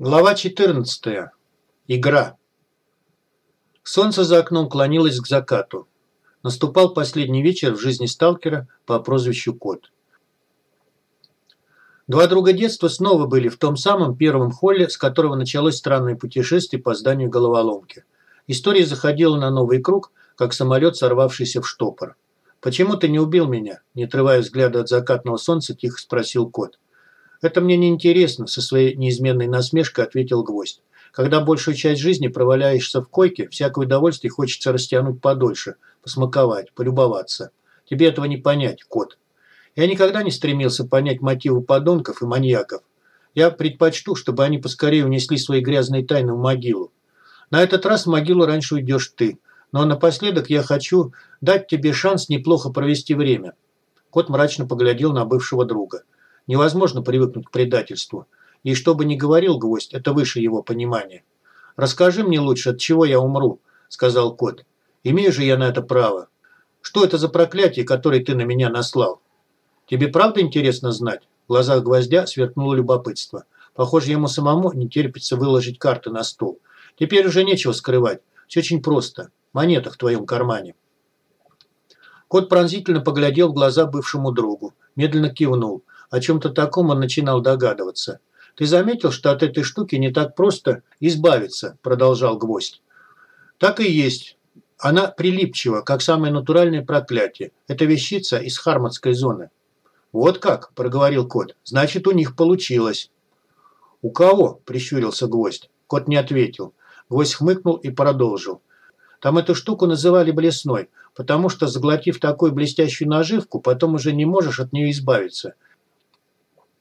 Глава 14. Игра. Солнце за окном клонилось к закату. Наступал последний вечер в жизни сталкера по прозвищу Кот. Два друга детства снова были в том самом первом холле, с которого началось странное путешествие по зданию головоломки. История заходила на новый круг, как самолет, сорвавшийся в штопор. «Почему ты не убил меня?» Не отрывая взгляда от закатного солнца, тихо спросил Кот. «Это мне не интересно», – со своей неизменной насмешкой ответил гвоздь. «Когда большую часть жизни проваляешься в койке, всякое удовольствие хочется растянуть подольше, посмаковать, полюбоваться. Тебе этого не понять, кот. Я никогда не стремился понять мотивы подонков и маньяков. Я предпочту, чтобы они поскорее унесли свои грязные тайны в могилу. На этот раз в могилу раньше уйдешь ты. Но напоследок я хочу дать тебе шанс неплохо провести время». Кот мрачно поглядел на бывшего друга. Невозможно привыкнуть к предательству. И что бы ни говорил гвоздь, это выше его понимания. «Расскажи мне лучше, от чего я умру», – сказал кот. «Имею же я на это право. Что это за проклятие, которое ты на меня наслал?» «Тебе правда интересно знать?» В глазах гвоздя сверкнуло любопытство. Похоже, ему самому не терпится выложить карты на стол. Теперь уже нечего скрывать. Все очень просто. Монета в твоем кармане. Кот пронзительно поглядел в глаза бывшему другу. Медленно кивнул. О чем-то таком он начинал догадываться. «Ты заметил, что от этой штуки не так просто избавиться?» – продолжал гвоздь. «Так и есть. Она прилипчива, как самое натуральное проклятие. Это вещица из Харматской зоны». «Вот как?» – проговорил кот. «Значит, у них получилось». «У кого?» – прищурился гвоздь. Кот не ответил. Гвоздь хмыкнул и продолжил. Там эту штуку называли блесной, потому что, заглотив такую блестящую наживку, потом уже не можешь от нее избавиться.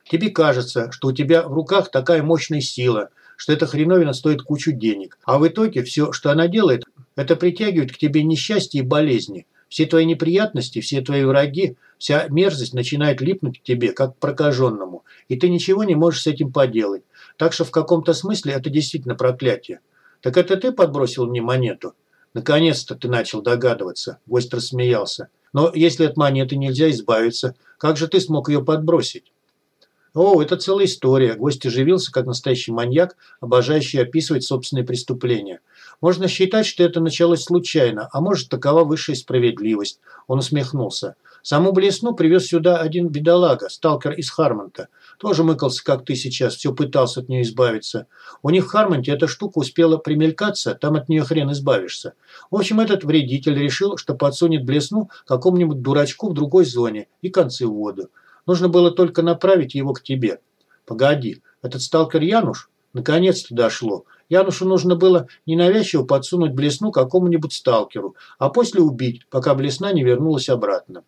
Тебе кажется, что у тебя в руках такая мощная сила, что эта хреновина стоит кучу денег. А в итоге все, что она делает, это притягивает к тебе несчастье и болезни. Все твои неприятности, все твои враги, вся мерзость начинает липнуть к тебе, как к прокаженному. И ты ничего не можешь с этим поделать. Так что в каком-то смысле это действительно проклятие. Так это ты подбросил мне монету? Наконец-то ты начал догадываться. Гость рассмеялся. Но если от монеты нельзя избавиться, как же ты смог ее подбросить? О, это целая история. Гость оживился, как настоящий маньяк, обожающий описывать собственные преступления. Можно считать, что это началось случайно, а может, такова высшая справедливость. Он усмехнулся. Саму блесну привез сюда один бедолага, сталкер из Хармонта. Тоже мыкался, как ты сейчас, все пытался от нее избавиться. У них в Хармонте эта штука успела примелькаться, там от нее хрен избавишься. В общем, этот вредитель решил, что подсунет блесну какому-нибудь дурачку в другой зоне и концы в воду. Нужно было только направить его к тебе. Погоди, этот сталкер Януш? Наконец-то дошло. Янушу нужно было ненавязчиво подсунуть блесну какому-нибудь сталкеру, а после убить, пока блесна не вернулась обратно.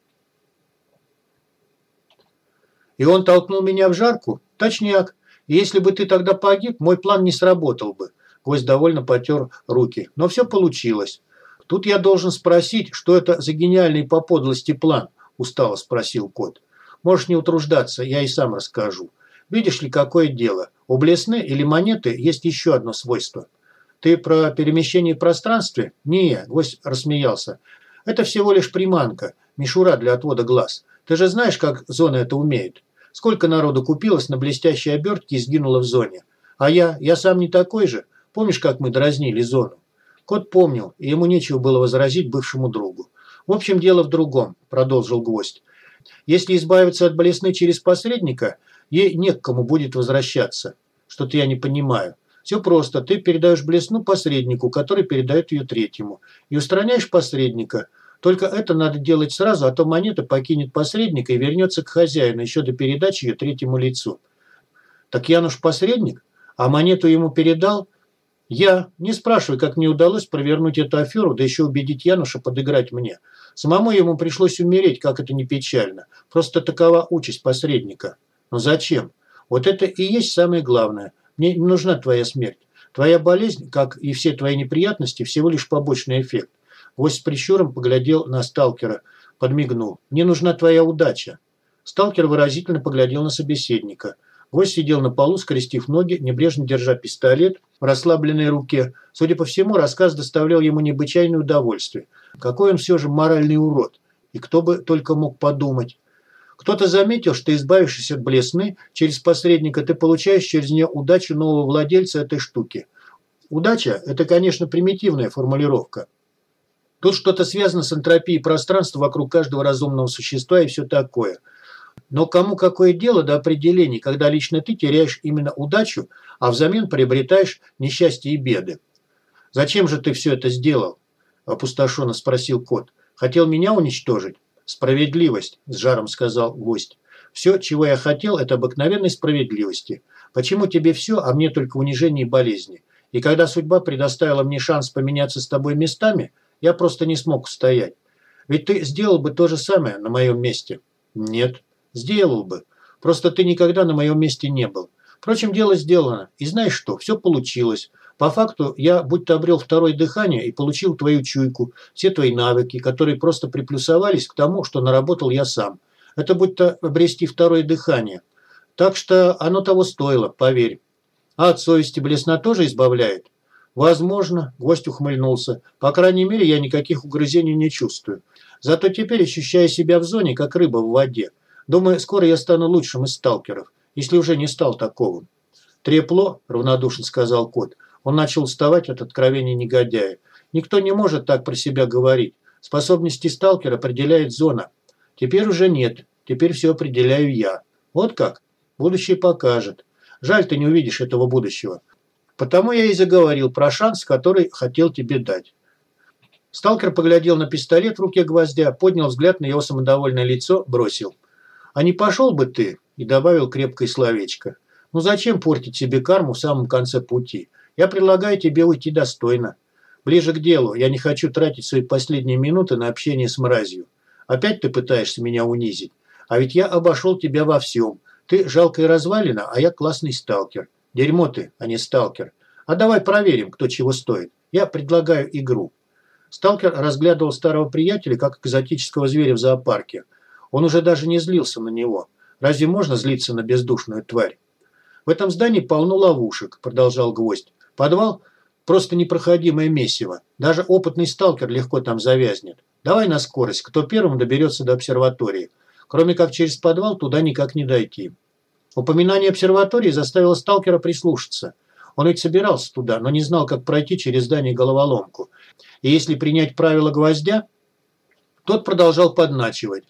И он толкнул меня в жарку? Точняк. Если бы ты тогда погиб, мой план не сработал бы. Гость довольно потер руки. Но все получилось. Тут я должен спросить, что это за гениальный по подлости план, устало спросил кот. Можешь не утруждаться, я и сам расскажу. Видишь ли, какое дело. У блесны или монеты есть еще одно свойство. Ты про перемещение в пространстве? Не, гость рассмеялся. Это всего лишь приманка, мишура для отвода глаз. Ты же знаешь, как зона это умеет. Сколько народу купилось на блестящей обертке и сгинуло в зоне. А я, я сам не такой же. Помнишь, как мы дразнили зону? Кот помнил, и ему нечего было возразить бывшему другу. В общем, дело в другом, продолжил гвоздь. Если избавиться от блесны через посредника, ей не к кому будет возвращаться. Что-то я не понимаю. Все просто. Ты передаешь блесну посреднику, который передает ее третьему. И устраняешь посредника. Только это надо делать сразу, а то монета покинет посредника и вернется к хозяину еще до передачи ее третьему лицу. Так Януш посредник? А монету ему передал? Я. Не спрашивай, как мне удалось провернуть эту аферу, да еще убедить Януша подыграть мне. Самому ему пришлось умереть, как это не печально. Просто такова участь посредника. Но зачем? Вот это и есть самое главное. Мне не нужна твоя смерть. Твоя болезнь, как и все твои неприятности, всего лишь побочный эффект. Гость с прищуром поглядел на сталкера, подмигнул. «Мне нужна твоя удача». Сталкер выразительно поглядел на собеседника. Гость сидел на полу, скрестив ноги, небрежно держа пистолет в расслабленной руке. Судя по всему, рассказ доставлял ему необычайное удовольствие. Какой он все же моральный урод. И кто бы только мог подумать. Кто-то заметил, что избавившись от блесны, через посредника ты получаешь через нее удачу нового владельца этой штуки. Удача – это, конечно, примитивная формулировка. Тут что-то связано с энтропией пространства вокруг каждого разумного существа и все такое. Но кому какое дело до определений, когда лично ты теряешь именно удачу, а взамен приобретаешь несчастье и беды? «Зачем же ты все это сделал?» – опустошенно спросил кот. «Хотел меня уничтожить?» «Справедливость», – с жаром сказал гость. «Все, чего я хотел, это обыкновенной справедливости. Почему тебе все, а мне только унижение и болезни? И когда судьба предоставила мне шанс поменяться с тобой местами, я просто не смог устоять. Ведь ты сделал бы то же самое на моем месте». «Нет, сделал бы. Просто ты никогда на моем месте не был. Впрочем, дело сделано. И знаешь что, все получилось. По факту я будто обрел второе дыхание и получил твою чуйку, все твои навыки, которые просто приплюсовались к тому, что наработал я сам. Это будто обрести второе дыхание. Так что оно того стоило, поверь. А от совести блесна тоже избавляет? Возможно, гость ухмыльнулся. По крайней мере, я никаких угрызений не чувствую. Зато теперь ощущаю себя в зоне, как рыба в воде. Думаю, скоро я стану лучшим из сталкеров, если уже не стал таковым. «Трепло», – равнодушно сказал кот, – он начал уставать от откровений негодяя. Никто не может так про себя говорить. Способности сталкера определяет зона. Теперь уже нет. Теперь все определяю я. Вот как? Будущее покажет. Жаль, ты не увидишь этого будущего. Потому я и заговорил про шанс, который хотел тебе дать. Сталкер поглядел на пистолет в руке гвоздя, поднял взгляд на его самодовольное лицо, бросил. «А не пошел бы ты?» и добавил крепкое словечко. «Ну зачем портить себе карму в самом конце пути? Я предлагаю тебе уйти достойно. Ближе к делу. Я не хочу тратить свои последние минуты на общение с мразью. Опять ты пытаешься меня унизить. А ведь я обошел тебя во всем. Ты жалкая развалина, а я классный сталкер. Дерьмо ты, а не сталкер. А давай проверим, кто чего стоит. Я предлагаю игру. Сталкер разглядывал старого приятеля, как экзотического зверя в зоопарке. Он уже даже не злился на него. Разве можно злиться на бездушную тварь? В этом здании полно ловушек, продолжал гвоздь. Подвал – просто непроходимое месиво. Даже опытный сталкер легко там завязнет. Давай на скорость, кто первым доберется до обсерватории. Кроме как через подвал туда никак не дойти. Упоминание обсерватории заставило сталкера прислушаться. Он ведь собирался туда, но не знал, как пройти через здание головоломку. И если принять правила гвоздя, тот продолжал подначивать.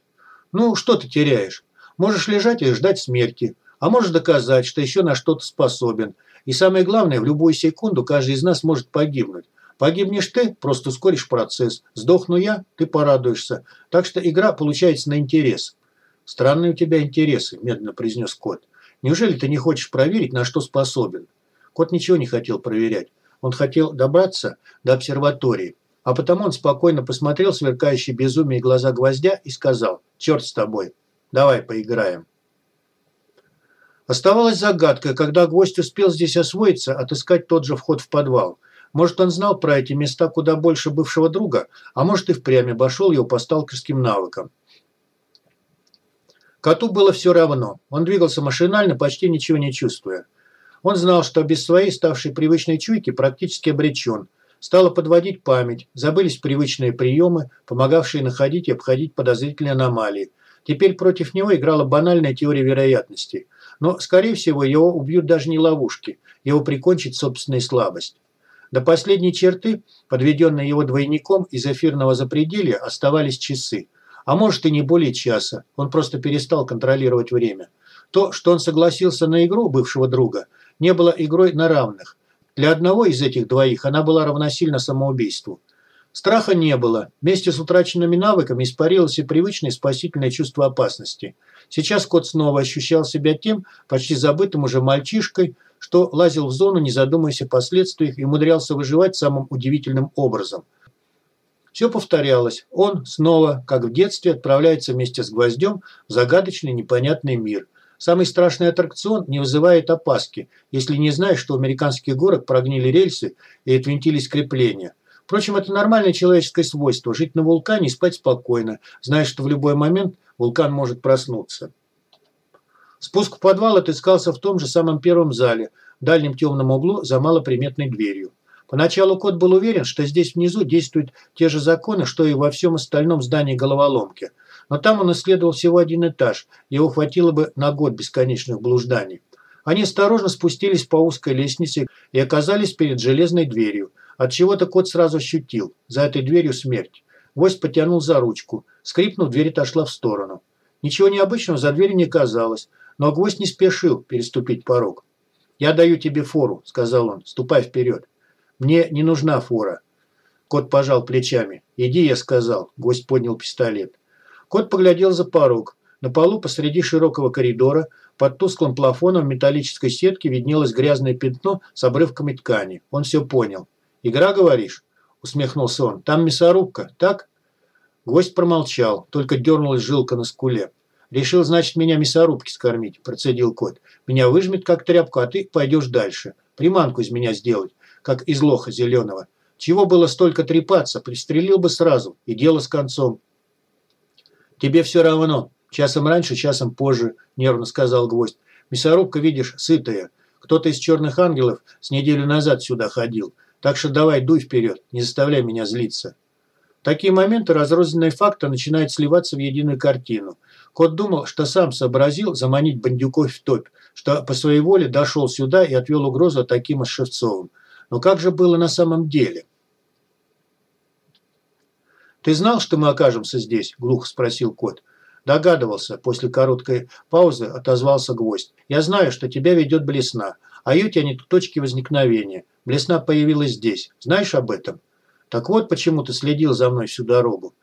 «Ну, что ты теряешь? Можешь лежать и ждать смерти, а можешь доказать, что еще на что-то способен – и самое главное, в любую секунду каждый из нас может погибнуть. Погибнешь ты, просто ускоришь процесс. Сдохну я, ты порадуешься. Так что игра получается на интерес. Странные у тебя интересы, медленно произнес кот. Неужели ты не хочешь проверить, на что способен? Кот ничего не хотел проверять. Он хотел добраться до обсерватории. А потому он спокойно посмотрел сверкающие безумие глаза гвоздя и сказал, «Черт с тобой, давай поиграем». Оставалась загадкой, когда гость успел здесь освоиться, отыскать тот же вход в подвал. Может, он знал про эти места куда больше бывшего друга, а может и впрямь обошел его по сталкерским навыкам. Коту было все равно. Он двигался машинально, почти ничего не чувствуя. Он знал, что без своей ставшей привычной чуйки практически обречен. Стало подводить память, забылись привычные приемы, помогавшие находить и обходить подозрительные аномалии. Теперь против него играла банальная теория вероятности – но, скорее всего, его убьют даже не ловушки, его прикончит собственная слабость. До последней черты, подведенной его двойником из эфирного запределья, оставались часы. А может и не более часа, он просто перестал контролировать время. То, что он согласился на игру бывшего друга, не было игрой на равных. Для одного из этих двоих она была равносильна самоубийству. Страха не было. Вместе с утраченными навыками испарилось и привычное спасительное чувство опасности – Сейчас кот снова ощущал себя тем, почти забытым уже мальчишкой, что лазил в зону, не задумываясь о последствиях, и умудрялся выживать самым удивительным образом. Все повторялось. Он снова, как в детстве, отправляется вместе с гвоздем в загадочный непонятный мир. Самый страшный аттракцион не вызывает опаски, если не знаешь, что у американских горок прогнили рельсы и отвинтились крепления. Впрочем, это нормальное человеческое свойство – жить на вулкане и спать спокойно, зная, что в любой момент вулкан может проснуться. Спуск в подвал отыскался в том же самом первом зале, в дальнем темном углу за малоприметной дверью. Поначалу кот был уверен, что здесь внизу действуют те же законы, что и во всем остальном здании головоломки. Но там он исследовал всего один этаж, его хватило бы на год бесконечных блужданий. Они осторожно спустились по узкой лестнице и оказались перед железной дверью. От чего-то кот сразу ощутил. За этой дверью смерть. Гвоздь потянул за ручку. Скрипнув, дверь отошла в сторону. Ничего необычного за дверью не казалось, но гвоздь не спешил переступить порог. «Я даю тебе фору», – сказал он. «Ступай вперед». «Мне не нужна фора». Кот пожал плечами. «Иди», – я сказал. Гвоздь поднял пистолет. Кот поглядел за порог. На полу посреди широкого коридора под тусклым плафоном металлической сетки виднелось грязное пятно с обрывками ткани. Он все понял. «Игра, говоришь?» – усмехнулся он. «Там мясорубка, так?» Гвоздь промолчал, только дернулась жилка на скуле. «Решил, значит, меня мясорубки скормить», – процедил кот. «Меня выжмет как тряпку, а ты пойдешь дальше. Приманку из меня сделать, как из лоха зеленого. Чего было столько трепаться, пристрелил бы сразу, и дело с концом». «Тебе все равно. Часом раньше, часом позже», – нервно сказал гвоздь. «Мясорубка, видишь, сытая. Кто-то из черных ангелов с неделю назад сюда ходил. Так что давай, дуй вперед, не заставляй меня злиться». В такие моменты разрозненные факты начинают сливаться в единую картину. Кот думал, что сам сообразил заманить бандюков в топь, что по своей воле дошел сюда и отвел угрозу таким Шевцовым. Но как же было на самом деле? «Ты знал, что мы окажемся здесь?» – глухо спросил кот. Догадывался. После короткой паузы отозвался гвоздь. «Я знаю, что тебя ведет Блесна, а ее тянет к точке возникновения. Блесна появилась здесь. Знаешь об этом?» Так вот, почему ты следил за мной всю дорогу.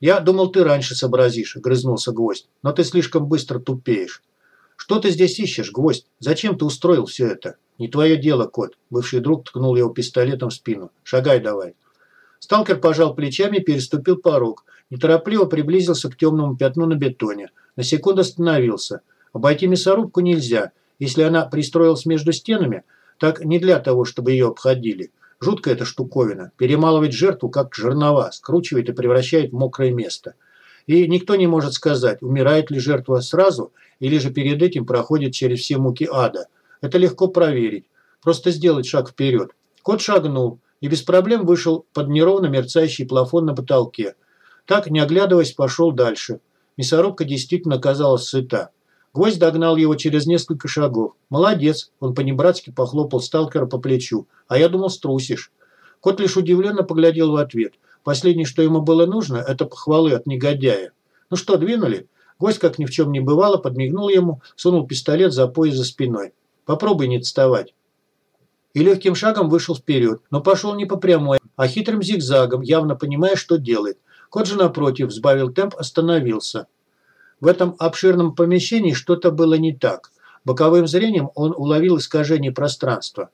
Я думал, ты раньше сообразишь, грызнулся гвоздь, но ты слишком быстро тупеешь. Что ты здесь ищешь, гвоздь? Зачем ты устроил все это? Не твое дело, кот. Бывший друг ткнул его пистолетом в спину. Шагай давай. Сталкер пожал плечами и переступил порог. Неторопливо приблизился к темному пятну на бетоне. На секунду остановился. Обойти мясорубку нельзя. Если она пристроилась между стенами, так не для того, чтобы ее обходили. Жуткая эта штуковина. Перемалывает жертву, как жернова, скручивает и превращает в мокрое место. И никто не может сказать, умирает ли жертва сразу, или же перед этим проходит через все муки ада. Это легко проверить. Просто сделать шаг вперед. Кот шагнул и без проблем вышел под неровно мерцающий плафон на потолке. Так, не оглядываясь, пошел дальше. Мясорубка действительно казалась сыта. Гвоздь догнал его через несколько шагов. «Молодец!» – он понебратски похлопал сталкера по плечу. «А я думал, струсишь». Кот лишь удивленно поглядел в ответ. Последнее, что ему было нужно, это похвалы от негодяя. «Ну что, двинули?» Гость, как ни в чем не бывало, подмигнул ему, сунул пистолет за пояс за спиной. «Попробуй не отставать». И легким шагом вышел вперед, но пошел не по прямой, а хитрым зигзагом, явно понимая, что делает. Кот же, напротив, сбавил темп, остановился. В этом обширном помещении что-то было не так. Боковым зрением он уловил искажение пространства.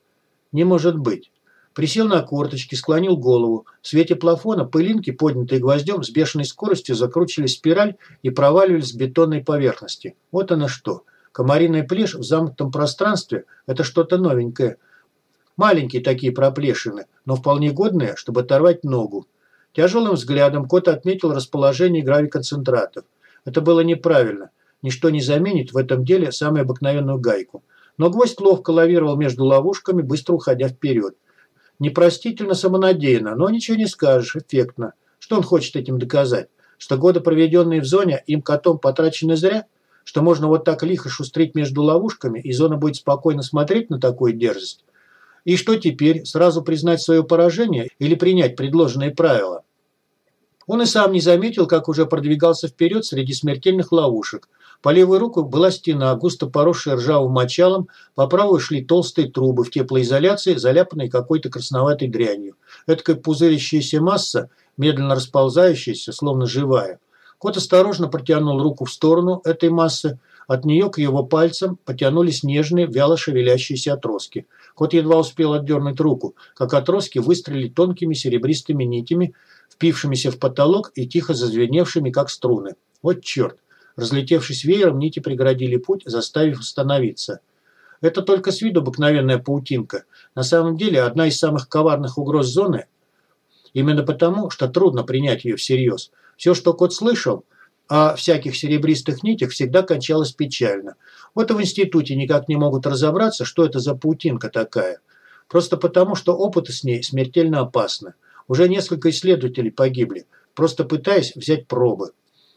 Не может быть. Присел на корточки, склонил голову. В свете плафона пылинки, поднятые гвоздем, с бешеной скоростью закручивались спираль и проваливались с бетонной поверхности. Вот оно что. Комариная плешь в замкнутом пространстве – это что-то новенькое. Маленькие такие проплешины, но вполне годные, чтобы оторвать ногу. Тяжелым взглядом кот отметил расположение гравиконцентратов. Это было неправильно. Ничто не заменит в этом деле самую обыкновенную гайку. Но гвоздь ловко лавировал между ловушками, быстро уходя вперед. Непростительно самонадеянно, но ничего не скажешь, эффектно. Что он хочет этим доказать? Что годы, проведенные в зоне, им котом потрачены зря? Что можно вот так лихо шустрить между ловушками, и зона будет спокойно смотреть на такую дерзость? И что теперь, сразу признать свое поражение или принять предложенные правила? Он и сам не заметил, как уже продвигался вперед среди смертельных ловушек. По левую руку была стена, густо поросшая ржавым мочалом, по правую шли толстые трубы в теплоизоляции, заляпанные какой-то красноватой дрянью. Эдакая пузырящаяся масса, медленно расползающаяся, словно живая. Кот осторожно протянул руку в сторону этой массы. От нее к его пальцам потянулись нежные, вяло шевелящиеся отростки. Кот едва успел отдернуть руку, как отростки выстрелили тонкими серебристыми нитями, впившимися в потолок и тихо зазвеневшими, как струны. Вот черт! Разлетевшись веером, нити преградили путь, заставив остановиться. Это только с виду обыкновенная паутинка. На самом деле, одна из самых коварных угроз зоны. Именно потому, что трудно принять ее всерьез. Все, что кот слышал о всяких серебристых нитях, всегда кончалось печально. Вот и в институте никак не могут разобраться, что это за паутинка такая. Просто потому, что опыты с ней смертельно опасны. Уже несколько исследователей погибли, просто пытаясь взять пробы.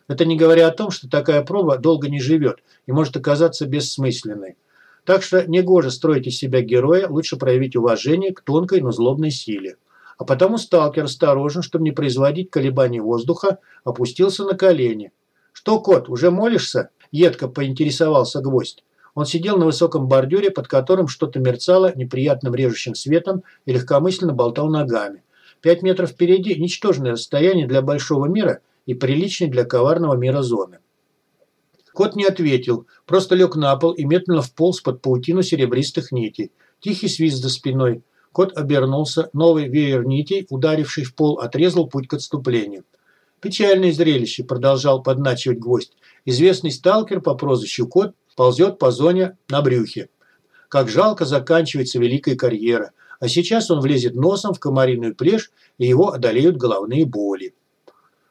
Это не говоря о том, что такая проба долго не живет и может оказаться бессмысленной. Так что негоже строить из себя героя, лучше проявить уважение к тонкой, но злобной силе. А потому сталкер осторожен, чтобы не производить колебаний воздуха, опустился на колени. «Что, кот, уже молишься?» – едко поинтересовался гвоздь. Он сидел на высоком бордюре, под которым что-то мерцало неприятным режущим светом и легкомысленно болтал ногами. Пять метров впереди – ничтожное расстояние для большого мира и приличный для коварного мира зоны. Кот не ответил, просто лег на пол и медленно вполз под паутину серебристых нитей. Тихий свист за спиной. Кот обернулся, новый веер нитей, ударивший в пол, отрезал путь к отступлению. «Печальное зрелище», – продолжал подначивать гвоздь. «Известный сталкер по прозвищу Кот ползет по зоне на брюхе. Как жалко заканчивается великая карьера. А сейчас он влезет носом в комариную плешь, и его одолеют головные боли».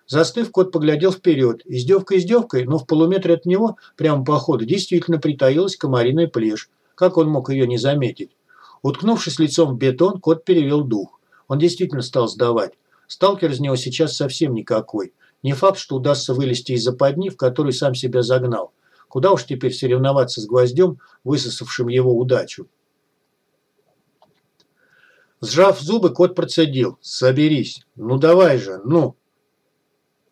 Застыв, кот поглядел вперед. Издевка издевкой, но в полуметре от него, прямо по ходу, действительно притаилась комариная плешь. Как он мог ее не заметить? Уткнувшись лицом в бетон, кот перевел дух. Он действительно стал сдавать. Сталкер из него сейчас совсем никакой. Не факт, что удастся вылезти из западни, в которую сам себя загнал. Куда уж теперь соревноваться с гвоздем, высосавшим его удачу. Сжав зубы, кот процедил. «Соберись. Ну давай же, ну!»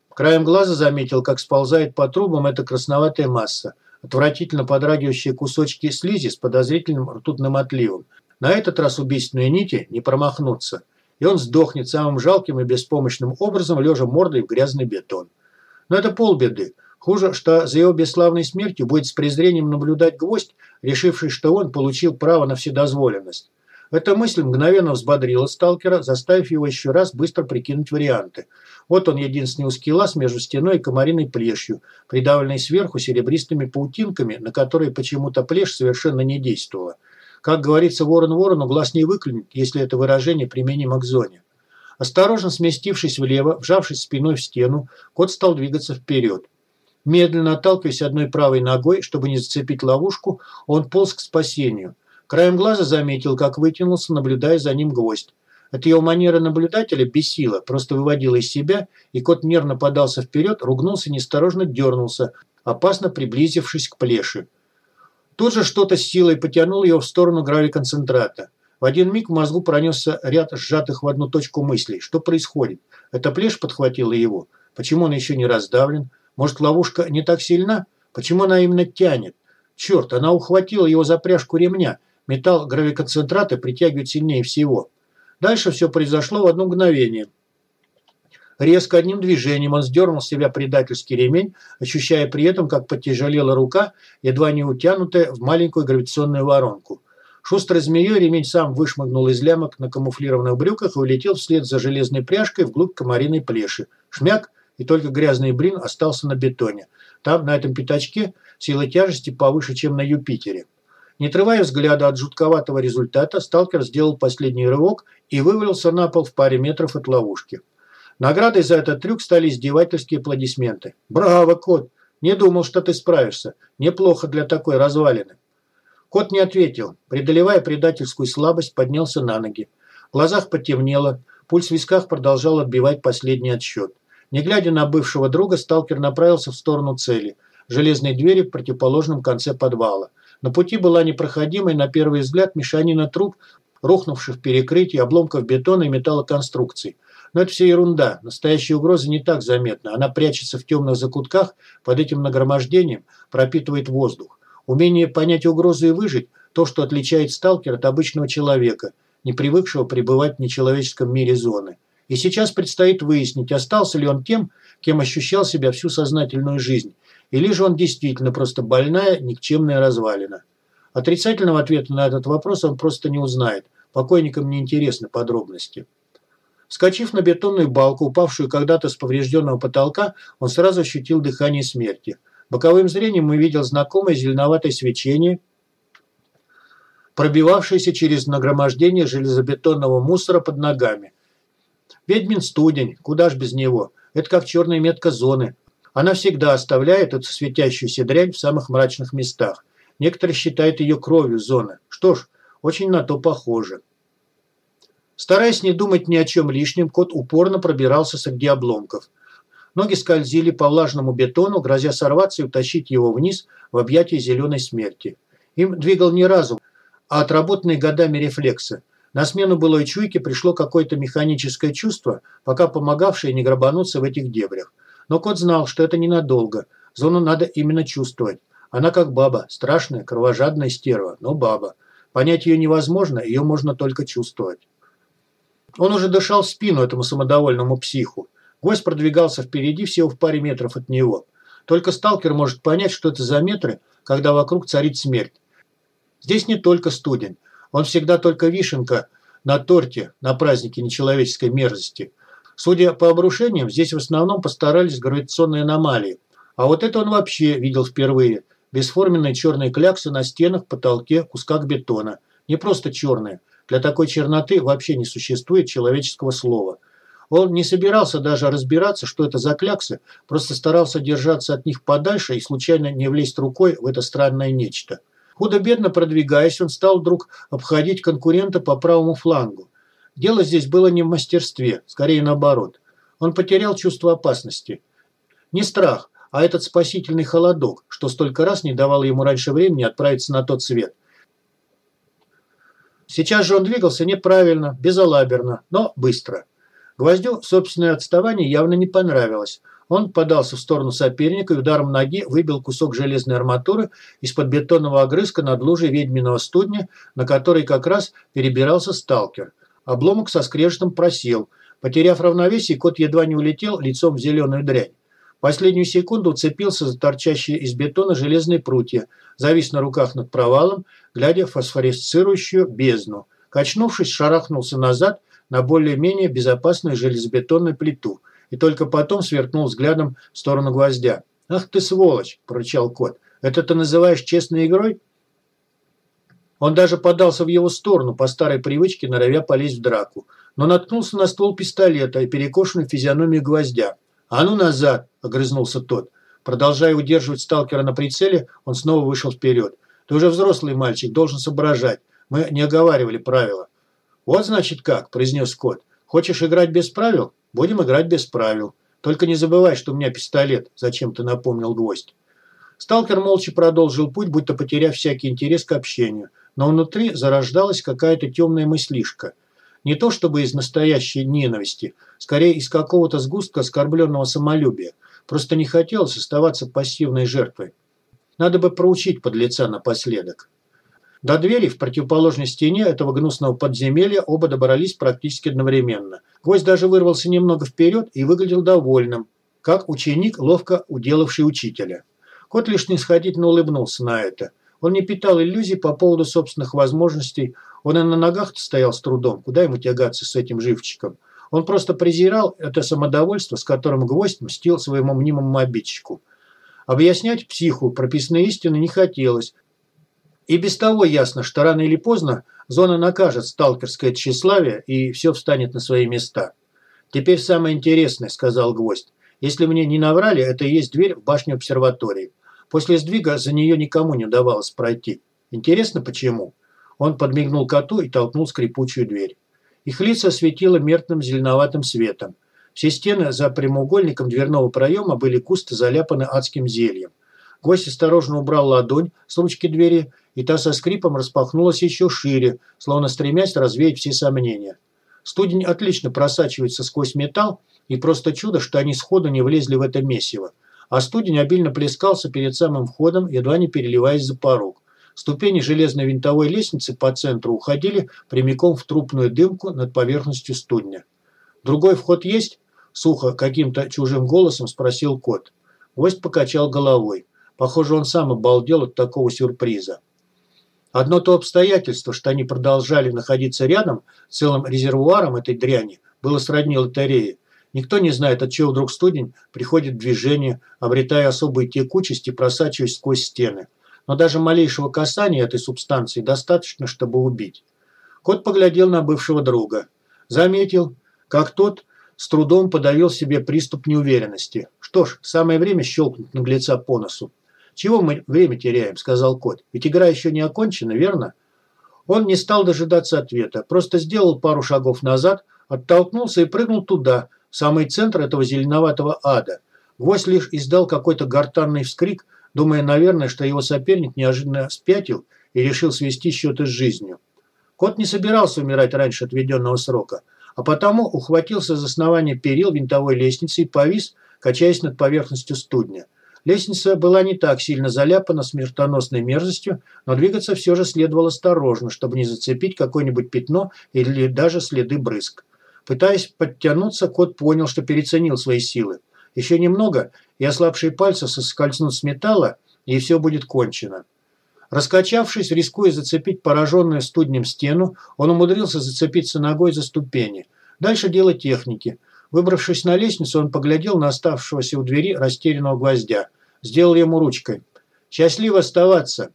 Краем глаза заметил, как сползает по трубам эта красноватая масса, отвратительно подрагивающие кусочки слизи с подозрительным ртутным отливом. На этот раз убийственные нити не промахнутся, и он сдохнет самым жалким и беспомощным образом, лежа мордой в грязный бетон. Но это полбеды. Хуже, что за его бесславной смертью будет с презрением наблюдать гвоздь, решивший, что он получил право на вседозволенность. Эта мысль мгновенно взбодрила сталкера, заставив его еще раз быстро прикинуть варианты. Вот он единственный узкий лаз между стеной и комариной плешью, придавленный сверху серебристыми паутинками, на которые почему-то плешь совершенно не действовала. Как говорится, ворон ворону глаз не выклюнет, если это выражение применимо к зоне. Осторожно сместившись влево, вжавшись спиной в стену, кот стал двигаться вперед. Медленно отталкиваясь одной правой ногой, чтобы не зацепить ловушку, он полз к спасению – Краем глаза заметил, как вытянулся, наблюдая за ним гвоздь. От его манеры наблюдателя бесила, просто выводила из себя, и кот нервно подался вперед, ругнулся и неосторожно дернулся, опасно приблизившись к плеше. Тут же что-то с силой потянуло его в сторону гравиконцентрата. В один миг в мозгу пронесся ряд сжатых в одну точку мыслей. Что происходит? Эта плешь подхватила его? Почему он еще не раздавлен? Может, ловушка не так сильна? Почему она именно тянет? Черт, она ухватила его за пряжку ремня – Металл гравиконцентрата притягивает сильнее всего. Дальше все произошло в одно мгновение. Резко одним движением он сдернул с себя предательский ремень, ощущая при этом, как потяжелела рука, едва не утянутая в маленькую гравитационную воронку. Шустрой змеей ремень сам вышмыгнул из лямок на камуфлированных брюках и улетел вслед за железной пряжкой вглубь комариной плеши. Шмяк, и только грязный блин остался на бетоне. Там, на этом пятачке, сила тяжести повыше, чем на Юпитере. Не отрывая взгляда от жутковатого результата, сталкер сделал последний рывок и вывалился на пол в паре метров от ловушки. Наградой за этот трюк стали издевательские аплодисменты. «Браво, кот! Не думал, что ты справишься. Неплохо для такой развалины». Кот не ответил. Преодолевая предательскую слабость, поднялся на ноги. В глазах потемнело, пульс в висках продолжал отбивать последний отсчет. Не глядя на бывшего друга, сталкер направился в сторону цели – железной двери в противоположном конце подвала – на пути была непроходимой, на первый взгляд, мешанина труб, рухнувших в перекрытии, обломков бетона и металлоконструкций. Но это все ерунда. Настоящая угроза не так заметна. Она прячется в темных закутках, под этим нагромождением пропитывает воздух. Умение понять угрозу и выжить – то, что отличает сталкера от обычного человека, не привыкшего пребывать в нечеловеческом мире зоны. И сейчас предстоит выяснить, остался ли он тем, кем ощущал себя всю сознательную жизнь, или же он действительно просто больная, никчемная развалина? Отрицательного ответа на этот вопрос он просто не узнает. Покойникам не интересны подробности. Скочив на бетонную балку, упавшую когда-то с поврежденного потолка, он сразу ощутил дыхание смерти. Боковым зрением увидел знакомое зеленоватое свечение, пробивавшееся через нагромождение железобетонного мусора под ногами. Ведьмин студень, куда ж без него. Это как черная метка зоны, она всегда оставляет эту светящуюся дрянь в самых мрачных местах. Некоторые считают ее кровью зоны. Что ж, очень на то похоже. Стараясь не думать ни о чем лишнем, кот упорно пробирался среди обломков. Ноги скользили по влажному бетону, грозя сорваться и утащить его вниз в объятия зеленой смерти. Им двигал не разум, а отработанные годами рефлексы. На смену былой чуйке пришло какое-то механическое чувство, пока помогавшее не грабануться в этих дебрях. Но кот знал, что это ненадолго. Зону надо именно чувствовать. Она как баба, страшная, кровожадная стерва, но баба. Понять ее невозможно, ее можно только чувствовать. Он уже дышал в спину этому самодовольному психу. Гость продвигался впереди всего в паре метров от него. Только сталкер может понять, что это за метры, когда вокруг царит смерть. Здесь не только студень. Он всегда только вишенка на торте на празднике нечеловеческой мерзости. Судя по обрушениям, здесь в основном постарались гравитационные аномалии. А вот это он вообще видел впервые. Бесформенные черные кляксы на стенах, потолке, кусках бетона. Не просто черные. Для такой черноты вообще не существует человеческого слова – он не собирался даже разбираться, что это за кляксы, просто старался держаться от них подальше и случайно не влезть рукой в это странное нечто. Худо-бедно продвигаясь, он стал вдруг обходить конкурента по правому флангу. Дело здесь было не в мастерстве, скорее наоборот. Он потерял чувство опасности. Не страх, а этот спасительный холодок, что столько раз не давал ему раньше времени отправиться на тот свет. Сейчас же он двигался неправильно, безалаберно, но быстро. Гвоздю собственное отставание явно не понравилось. Он подался в сторону соперника и ударом ноги выбил кусок железной арматуры из-под бетонного огрызка над лужей ведьминого студня, на которой как раз перебирался сталкер. Обломок со скрежетом просел. Потеряв равновесие, кот едва не улетел лицом в зеленую дрянь. Последнюю секунду уцепился за торчащие из бетона железные прутья, завис на руках над провалом, глядя в фосфоресцирующую бездну. Качнувшись, шарахнулся назад – на более-менее безопасную железобетонную плиту и только потом сверкнул взглядом в сторону гвоздя. «Ах ты сволочь!» – прорычал кот. «Это ты называешь честной игрой?» Он даже подался в его сторону, по старой привычке норовя полезть в драку, но наткнулся на ствол пистолета и перекошенную физиономию гвоздя. «А ну назад!» – огрызнулся тот. Продолжая удерживать сталкера на прицеле, он снова вышел вперед. «Ты уже взрослый мальчик, должен соображать. Мы не оговаривали правила. «Вот значит как», – произнес кот. «Хочешь играть без правил? Будем играть без правил. Только не забывай, что у меня пистолет», – зачем-то напомнил гвоздь. Сталкер молча продолжил путь, будто потеряв всякий интерес к общению, но внутри зарождалась какая-то темная мыслишка. Не то чтобы из настоящей ненависти, скорее из какого-то сгустка оскорбленного самолюбия. Просто не хотелось оставаться пассивной жертвой. Надо бы проучить подлеца напоследок. До двери в противоположной стене этого гнусного подземелья оба добрались практически одновременно. Гвоздь даже вырвался немного вперед и выглядел довольным, как ученик, ловко уделавший учителя. Кот лишь нисходительно улыбнулся на это. Он не питал иллюзий по поводу собственных возможностей. Он и на ногах стоял с трудом. Куда ему тягаться с этим живчиком? Он просто презирал это самодовольство, с которым гвоздь мстил своему мнимому обидчику. Объяснять психу прописные истины не хотелось, и без того ясно, что рано или поздно зона накажет сталкерское тщеславие, и все встанет на свои места. «Теперь самое интересное», – сказал Гвоздь. «Если мне не наврали, это и есть дверь в башню обсерватории. После сдвига за нее никому не удавалось пройти. Интересно, почему?» Он подмигнул коту и толкнул скрипучую дверь. Их лица светило мертвым зеленоватым светом. Все стены за прямоугольником дверного проема были густо заляпаны адским зельем. Гость осторожно убрал ладонь с ручки двери и та со скрипом распахнулась еще шире, словно стремясь развеять все сомнения. Студень отлично просачивается сквозь металл, и просто чудо, что они сходу не влезли в это месиво. А студень обильно плескался перед самым входом, едва не переливаясь за порог. Ступени железной винтовой лестницы по центру уходили прямиком в трупную дымку над поверхностью студня. «Другой вход есть?» – сухо, каким-то чужим голосом спросил кот. Гость покачал головой. Похоже, он сам обалдел от такого сюрприза. Одно то обстоятельство, что они продолжали находиться рядом целым резервуаром этой дряни, было сродни лотерее. Никто не знает, от чего вдруг студень приходит в движение, обретая особую текучесть и просачиваясь сквозь стены. Но даже малейшего касания этой субстанции достаточно, чтобы убить. Кот поглядел на бывшего друга. Заметил, как тот с трудом подавил себе приступ неуверенности. Что ж, самое время щелкнуть наглеца по носу. «Чего мы время теряем?» – сказал кот. «Ведь игра еще не окончена, верно?» Он не стал дожидаться ответа, просто сделал пару шагов назад, оттолкнулся и прыгнул туда, в самый центр этого зеленоватого ада. Гвоздь лишь издал какой-то гортанный вскрик, думая, наверное, что его соперник неожиданно спятил и решил свести счеты с жизнью. Кот не собирался умирать раньше отведенного срока, а потому ухватился за основание перил винтовой лестницы и повис, качаясь над поверхностью студня. Лестница была не так сильно заляпана смертоносной мерзостью, но двигаться все же следовало осторожно, чтобы не зацепить какое-нибудь пятно или даже следы брызг. Пытаясь подтянуться, кот понял, что переценил свои силы. Еще немного, и ослабшие пальцы соскользнут с металла, и все будет кончено. Раскачавшись, рискуя зацепить пораженную студнем стену, он умудрился зацепиться ногой за ступени. Дальше дело техники. Выбравшись на лестницу, он поглядел на оставшегося у двери растерянного гвоздя. Сделал ему ручкой. «Счастливо оставаться!»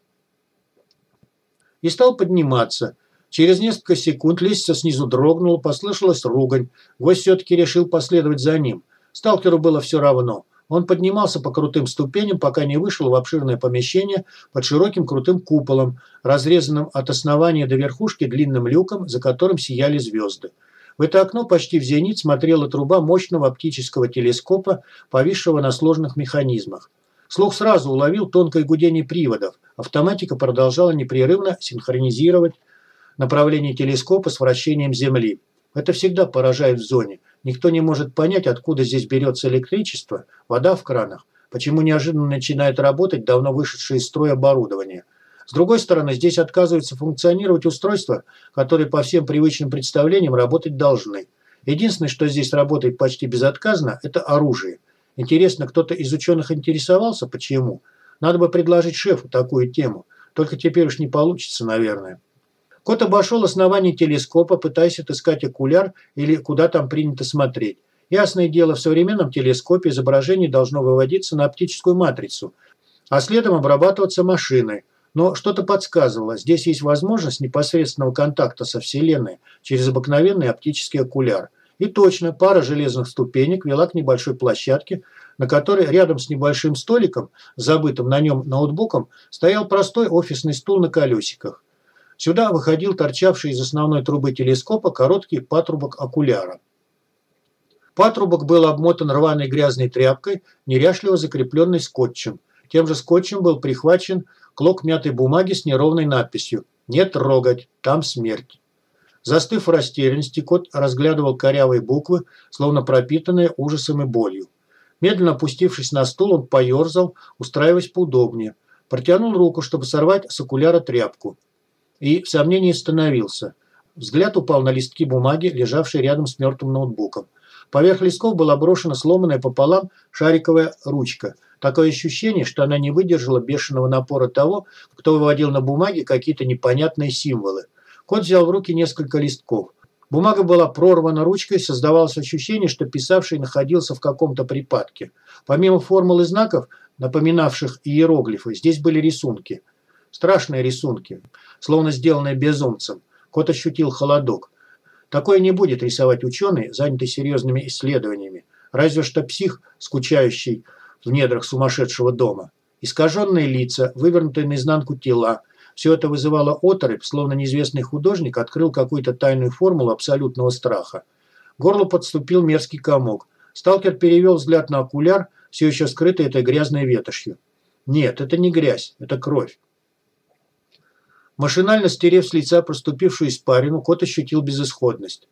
И стал подниматься. Через несколько секунд лестница снизу дрогнула, послышалась ругань. Гвоздь все-таки решил последовать за ним. Сталкеру было все равно. Он поднимался по крутым ступеням, пока не вышел в обширное помещение под широким крутым куполом, разрезанным от основания до верхушки длинным люком, за которым сияли звезды. В это окно почти в зенит смотрела труба мощного оптического телескопа, повисшего на сложных механизмах. Слух сразу уловил тонкое гудение приводов. Автоматика продолжала непрерывно синхронизировать направление телескопа с вращением Земли. Это всегда поражает в зоне. Никто не может понять, откуда здесь берется электричество, вода в кранах, почему неожиданно начинает работать давно вышедшее из строя оборудование. С другой стороны, здесь отказываются функционировать устройства, которые по всем привычным представлениям работать должны. Единственное, что здесь работает почти безотказно, это оружие. Интересно, кто-то из ученых интересовался, почему? Надо бы предложить шефу такую тему. Только теперь уж не получится, наверное. Кот обошел основание телескопа, пытаясь отыскать окуляр или куда там принято смотреть. Ясное дело, в современном телескопе изображение должно выводиться на оптическую матрицу, а следом обрабатываться машиной. Но что-то подсказывало, здесь есть возможность непосредственного контакта со Вселенной через обыкновенный оптический окуляр. И точно, пара железных ступенек вела к небольшой площадке, на которой рядом с небольшим столиком, забытым на нем ноутбуком, стоял простой офисный стул на колесиках. Сюда выходил торчавший из основной трубы телескопа короткий патрубок окуляра. Патрубок был обмотан рваной грязной тряпкой, неряшливо закрепленной скотчем. Тем же скотчем был прихвачен клок мятой бумаги с неровной надписью «Не трогать, там смерть». Застыв в растерянности, кот разглядывал корявые буквы, словно пропитанные ужасом и болью. Медленно опустившись на стул, он поерзал, устраиваясь поудобнее. Протянул руку, чтобы сорвать с окуляра тряпку и в сомнении остановился. Взгляд упал на листки бумаги, лежавшие рядом с мертвым ноутбуком. Поверх листков была брошена сломанная пополам шариковая ручка. Такое ощущение, что она не выдержала бешеного напора того, кто выводил на бумаге какие-то непонятные символы. Кот взял в руки несколько листков. Бумага была прорвана ручкой, создавалось ощущение, что писавший находился в каком-то припадке. Помимо формул и знаков, напоминавших иероглифы, здесь были рисунки. Страшные рисунки словно сделанное безумцем. Кот ощутил холодок. Такое не будет рисовать ученый, занятый серьезными исследованиями. Разве что псих, скучающий в недрах сумасшедшего дома. Искаженные лица, вывернутые наизнанку тела. Все это вызывало оторопь, словно неизвестный художник открыл какую-то тайную формулу абсолютного страха. Горло подступил мерзкий комок. Сталкер перевел взгляд на окуляр, все еще скрытый этой грязной ветошью. Нет, это не грязь, это кровь. Машинально стерев с лица проступившую испарину, кот ощутил безысходность.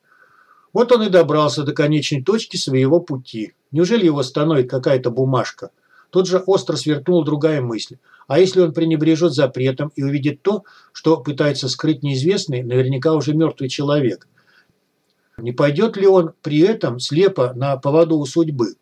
Вот он и добрался до конечной точки своего пути. Неужели его остановит какая-то бумажка? Тут же остро сверкнула другая мысль. А если он пренебрежет запретом и увидит то, что пытается скрыть неизвестный, наверняка уже мертвый человек? Не пойдет ли он при этом слепо на поводу у судьбы?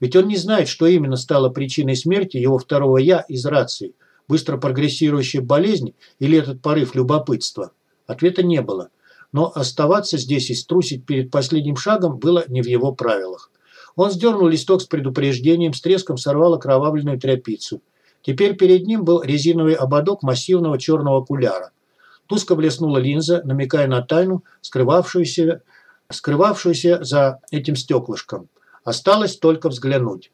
Ведь он не знает, что именно стало причиной смерти его второго «я» из рации – быстро прогрессирующая болезнь или этот порыв любопытства? Ответа не было. Но оставаться здесь и струсить перед последним шагом было не в его правилах. Он сдернул листок с предупреждением, с треском сорвал окровавленную тряпицу. Теперь перед ним был резиновый ободок массивного черного окуляра. Туско блеснула линза, намекая на тайну, скрывавшуюся, скрывавшуюся за этим стеклышком. Осталось только взглянуть.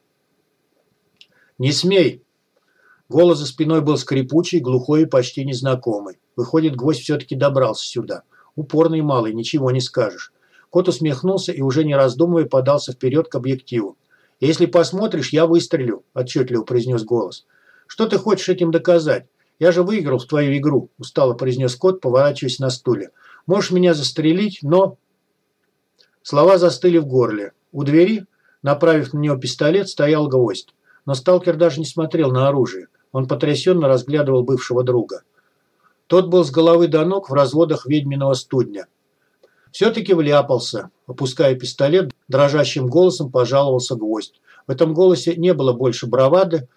«Не смей!» Голос за спиной был скрипучий, глухой и почти незнакомый. Выходит, гвоздь все-таки добрался сюда. Упорный малый, ничего не скажешь. Кот усмехнулся и уже не раздумывая подался вперед к объективу. «Если посмотришь, я выстрелю», – отчетливо произнес голос. «Что ты хочешь этим доказать? Я же выиграл в твою игру», – устало произнес кот, поворачиваясь на стуле. «Можешь меня застрелить, но...» Слова застыли в горле. У двери, направив на него пистолет, стоял гвоздь. Но сталкер даже не смотрел на оружие. Он потрясенно разглядывал бывшего друга. Тот был с головы до ног в разводах ведьминого студня. Все-таки вляпался. Опуская пистолет, дрожащим голосом пожаловался гвоздь. В этом голосе не было больше бравады,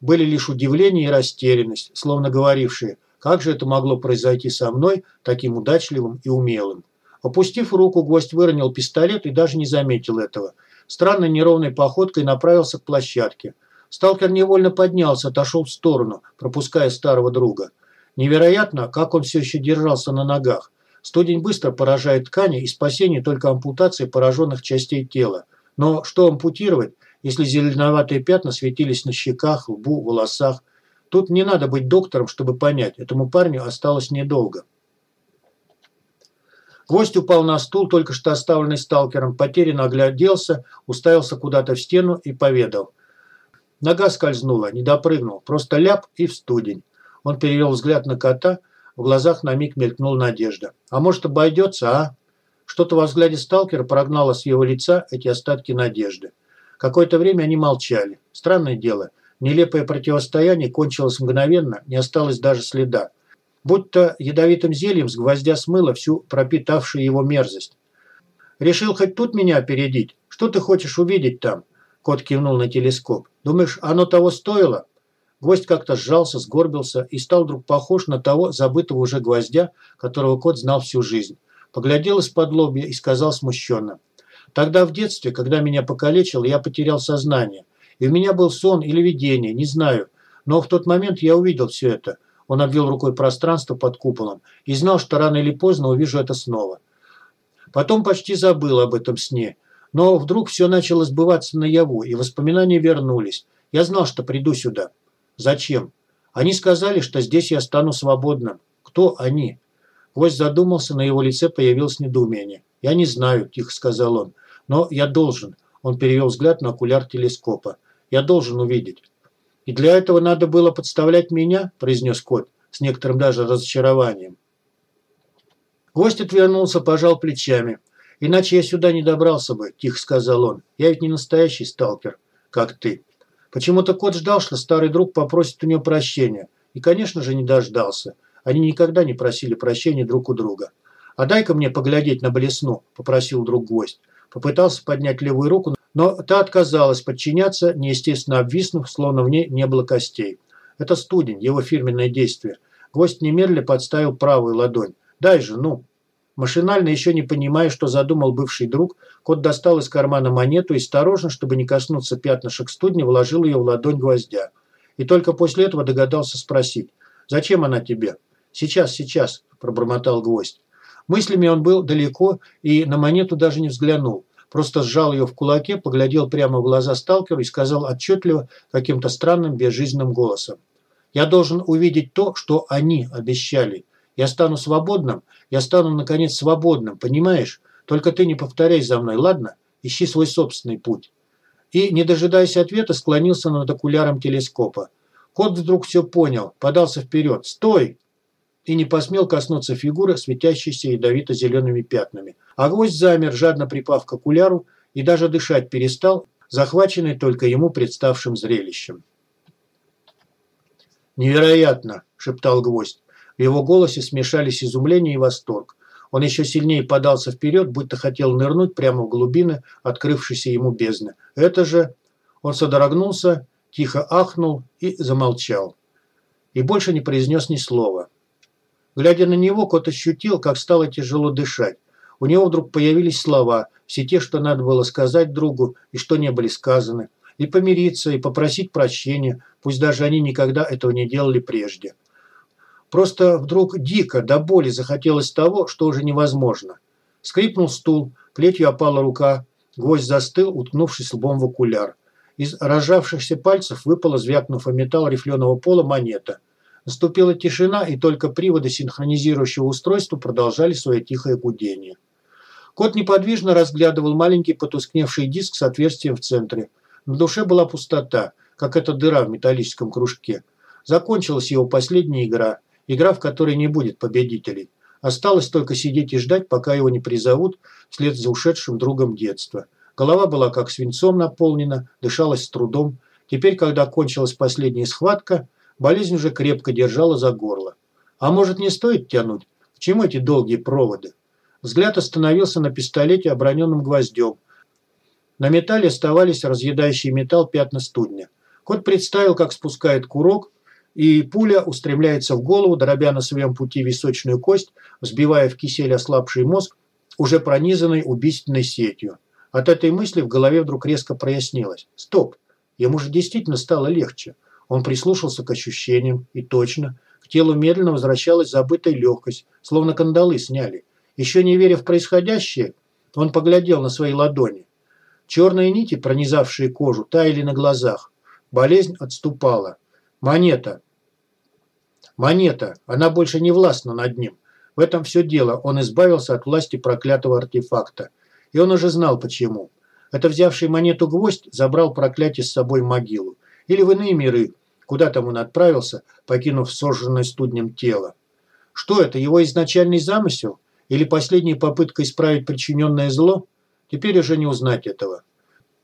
были лишь удивление и растерянность, словно говорившие, как же это могло произойти со мной, таким удачливым и умелым. Опустив руку, гость выронил пистолет и даже не заметил этого. Странной неровной походкой направился к площадке. Сталкер невольно поднялся, отошел в сторону, пропуская старого друга. Невероятно, как он все еще держался на ногах. Студень быстро поражает ткани и спасение только ампутацией пораженных частей тела. Но что ампутировать, если зеленоватые пятна светились на щеках, лбу, волосах? Тут не надо быть доктором, чтобы понять, этому парню осталось недолго. Гвоздь упал на стул, только что оставленный сталкером, потерянно огляделся, уставился куда-то в стену и поведал. Нога скользнула, не допрыгнул, просто ляп и в студень. Он перевел взгляд на кота – в глазах на миг мелькнула надежда. «А может, обойдется, а?» Что-то во взгляде сталкера прогнало с его лица эти остатки надежды. Какое-то время они молчали. Странное дело, нелепое противостояние кончилось мгновенно, не осталось даже следа. Будто ядовитым зельем с гвоздя смыло всю пропитавшую его мерзость. «Решил хоть тут меня опередить? Что ты хочешь увидеть там?» Кот кивнул на телескоп. «Думаешь, оно того стоило?» Гвоздь как-то сжался, сгорбился и стал вдруг похож на того забытого уже гвоздя, которого кот знал всю жизнь. Поглядел из-под лобья и сказал смущенно. «Тогда в детстве, когда меня покалечил, я потерял сознание. И у меня был сон или видение, не знаю. Но в тот момент я увидел все это». Он обвел рукой пространство под куполом и знал, что рано или поздно увижу это снова. Потом почти забыл об этом сне. Но вдруг все начало сбываться наяву, и воспоминания вернулись. Я знал, что приду сюда. Зачем? Они сказали, что здесь я стану свободным. Кто они? Гвоздь задумался, на его лице появилось недоумение. «Я не знаю», – тихо сказал он. «Но я должен». Он перевел взгляд на окуляр телескопа. «Я должен увидеть». «И для этого надо было подставлять меня?» – произнес кот с некоторым даже разочарованием. Гость отвернулся, пожал плечами. «Иначе я сюда не добрался бы», – тихо сказал он. «Я ведь не настоящий сталкер, как ты. Почему-то кот ждал, что старый друг попросит у него прощения. И, конечно же, не дождался. Они никогда не просили прощения друг у друга. «А дай-ка мне поглядеть на блесну», – попросил друг гость. Попытался поднять левую руку, но та отказалась подчиняться, неестественно обвиснув, словно в ней не было костей. Это студень, его фирменное действие. Гвоздь немедленно подставил правую ладонь. «Дай же, ну!» Машинально, еще не понимая, что задумал бывший друг, кот достал из кармана монету и осторожно, чтобы не коснуться пятнышек студня, вложил ее в ладонь гвоздя. И только после этого догадался спросить, «Зачем она тебе?» «Сейчас, сейчас», – пробормотал гвоздь. Мыслями он был далеко и на монету даже не взглянул. Просто сжал ее в кулаке, поглядел прямо в глаза сталкеру и сказал отчетливо, каким-то странным, безжизненным голосом. «Я должен увидеть то, что они обещали. Я стану свободным, я стану, наконец, свободным, понимаешь? Только ты не повторяй за мной, ладно? Ищи свой собственный путь». И, не дожидаясь ответа, склонился над окуляром телескопа. Кот вдруг все понял, подался вперед. «Стой!» И не посмел коснуться фигуры, светящейся ядовито-зелеными пятнами. А гвоздь замер, жадно припав к окуляру, и даже дышать перестал, захваченный только ему представшим зрелищем. «Невероятно!» – шептал гвоздь. В его голосе смешались изумление и восторг. Он еще сильнее подался вперед, будто хотел нырнуть прямо в глубины открывшейся ему бездны. Это же... Он содрогнулся, тихо ахнул и замолчал. И больше не произнес ни слова. Глядя на него, кот ощутил, как стало тяжело дышать. У него вдруг появились слова, все те, что надо было сказать другу и что не были сказаны. И помириться, и попросить прощения, пусть даже они никогда этого не делали прежде. Просто вдруг дико, до боли захотелось того, что уже невозможно. Скрипнул стул, плетью опала рука, гвоздь застыл, уткнувшись лбом в окуляр. Из разжавшихся пальцев выпала, звякнув о металл рифленого пола, монета. Наступила тишина, и только приводы синхронизирующего устройства продолжали свое тихое гудение. Кот неподвижно разглядывал маленький потускневший диск с отверстием в центре. На душе была пустота, как эта дыра в металлическом кружке. Закончилась его последняя игра. Игра, в которой не будет победителей. Осталось только сидеть и ждать, пока его не призовут вслед за ушедшим другом детства. Голова была как свинцом наполнена, дышалась с трудом. Теперь, когда кончилась последняя схватка, болезнь уже крепко держала за горло. А может, не стоит тянуть? К чему эти долгие проводы? Взгляд остановился на пистолете, оброненном гвоздем. На металле оставались разъедающие металл пятна студня. Кот представил, как спускает курок, и пуля устремляется в голову, дробя на своем пути височную кость, взбивая в кисель ослабший мозг, уже пронизанный убийственной сетью. От этой мысли в голове вдруг резко прояснилось. Стоп! Ему же действительно стало легче. Он прислушался к ощущениям, и точно, к телу медленно возвращалась забытая легкость, словно кандалы сняли. Еще не веря в происходящее, он поглядел на свои ладони. Черные нити, пронизавшие кожу, таяли на глазах. Болезнь отступала. Монета. Монета. Она больше не властна над ним. В этом все дело. Он избавился от власти проклятого артефакта. И он уже знал почему. Это взявший монету гвоздь забрал проклятие с собой могилу. Или в иные миры, куда там он отправился, покинув сожженное студнем тело. Что это, его изначальный замысел? Или последняя попытка исправить причиненное зло? Теперь уже не узнать этого.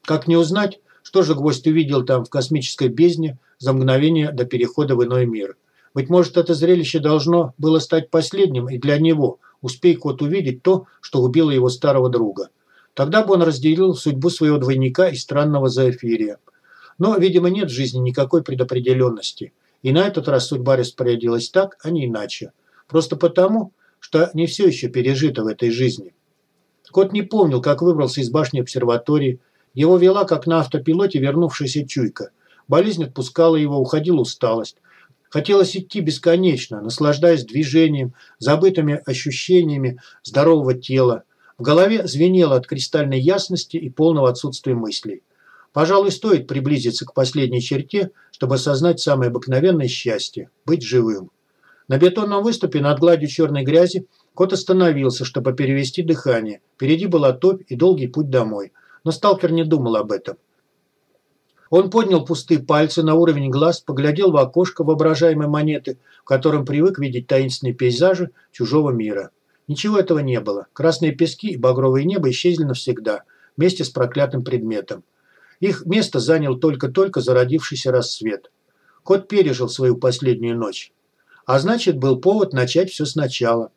Как не узнать, что же гвоздь увидел там в космической бездне за мгновение до перехода в иной мир? Быть может, это зрелище должно было стать последним и для него. Успей кот увидеть то, что убило его старого друга. Тогда бы он разделил судьбу своего двойника и странного Зоофирия. Но, видимо, нет в жизни никакой предопределенности. И на этот раз судьба распорядилась так, а не иначе. Просто потому, что не все еще пережито в этой жизни. Кот не помнил, как выбрался из башни обсерватории. Его вела, как на автопилоте, вернувшаяся чуйка. Болезнь отпускала его, уходила усталость. Хотелось идти бесконечно, наслаждаясь движением, забытыми ощущениями здорового тела. В голове звенело от кристальной ясности и полного отсутствия мыслей. Пожалуй, стоит приблизиться к последней черте, чтобы осознать самое обыкновенное счастье – быть живым. На бетонном выступе над гладью черной грязи кот остановился, чтобы перевести дыхание. Впереди была топь и долгий путь домой. Но сталкер не думал об этом. Он поднял пустые пальцы на уровень глаз, поглядел в окошко воображаемой монеты, в котором привык видеть таинственные пейзажи чужого мира. Ничего этого не было. Красные пески и багровое небо исчезли навсегда, вместе с проклятым предметом. Их место занял только-только зародившийся рассвет. Кот пережил свою последнюю ночь. А значит, был повод начать все сначала.